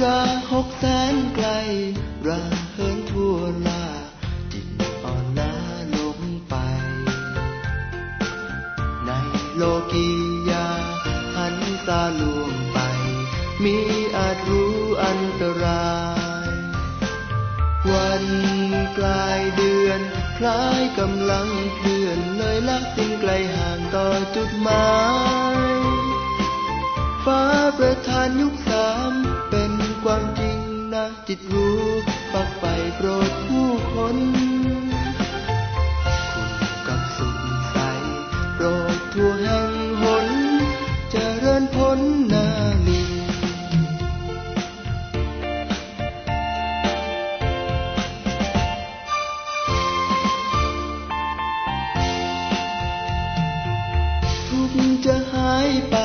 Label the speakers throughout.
Speaker 1: ราหกแสนไกลราเหินทั่วลาจิตอ่อนล้าลงไป ในโลกียาหันตาลวงไป มีอาจรู้อันตราย วันกลายเดือน คล้ายกำลังเคลื่อนเลยลักสิ่งไกลห่างต่อจุดหมาย รดผู้คนคุณกับสุขใสโปรดทั่วแห่งหนเจริญพ้นนาลีทุกจะหายไป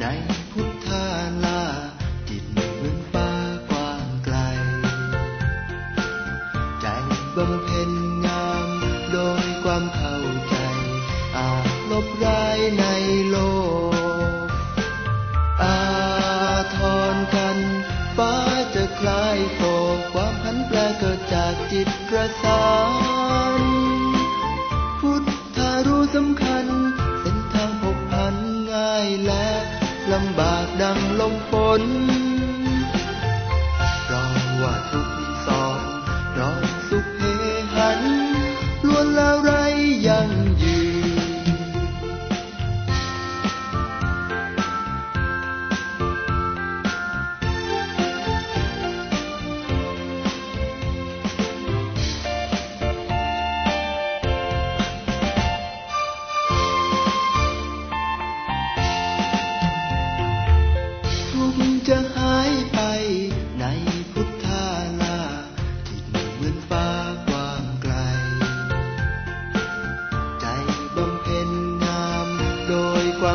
Speaker 1: ใน ความเข้าใจ อาจลบร้ายในโลก อาทรกันฟ้าจะคลายโศกความพันแปรเกิดจากจิตประสาน พุทธารู้สำคัญ เส้นทางพบพันง่ายและลำบากดังลมฝน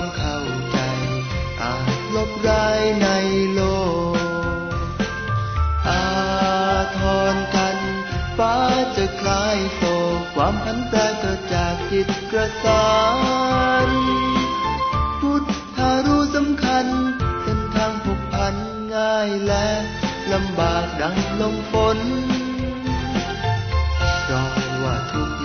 Speaker 1: ความเข้าใจ อาจลบร้ายในโลก อาทรกันฟ้าจะคลายโศกความพันแปรเกิดจากจิตกระสานพุทธารู้สำคัญเส้นทางผูกพันง่ายและลำบากดังลมฝนราะว่าทุก